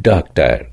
doctor.